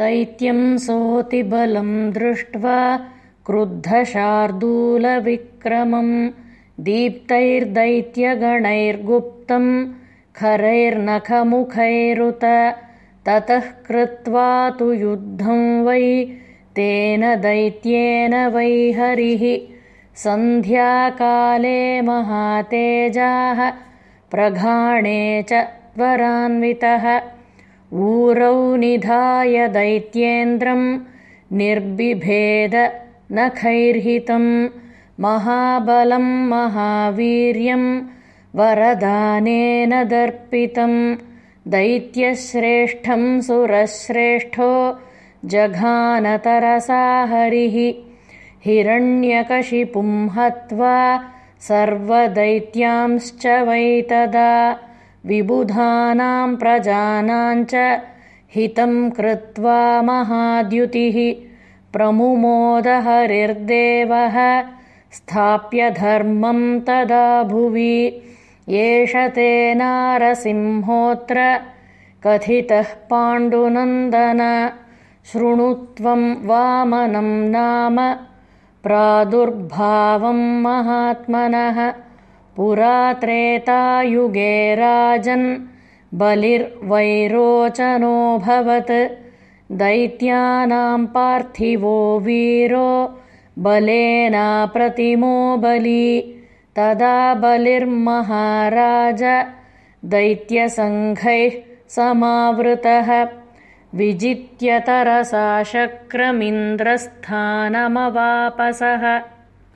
दैत्यं सोऽतिबलं दृष्ट्वा क्रुद्धशार्दूलविक्रमम् दीप्तैर्दैत्यगणैर्गुप्तम् खरैर्नखमुखैरुत ततः कृत्वा तु युद्धं वै तेन दैत्येन वै हरिः। सन्ध्याकाले महातेजाः प्रघाणे च त्वरान्वितः ऊरौ निधाय दैत्येन्द्रम् निर्बिभेद नखैर्हितम् महाबलं महावीर्यम् वरदानेन दर्पितम् दैत्यश्रेष्ठं सुरश्रेष्ठो जघानतरसा हरिः हिरण्यकशिपुं हत्वा सर्वदैत्यांश्च वैतदा विबुधानां प्रजानाञ्च हितं कृत्वा महाद्युतिः प्रमुमोदहरिर्देवः स्थाप्य धर्मं तदा भुवि। एष ते नारसिंहोऽत्र कथितः पाण्डुनन्दन। शृणुत्वं वामनं नाम प्रादुर्भावं महात्मनः पुरा त्रेतायुगे राजन् बलिर्वैरोचनोऽभवत् दैत्यानां पार्थिवो वीरो बलेनाप्रतिमो बली। तदा बलिर्महाराज दैत्यसङ्घैः समावृतः। विजित्यतरसा शक्रमिन्द्रस्थानमवापसः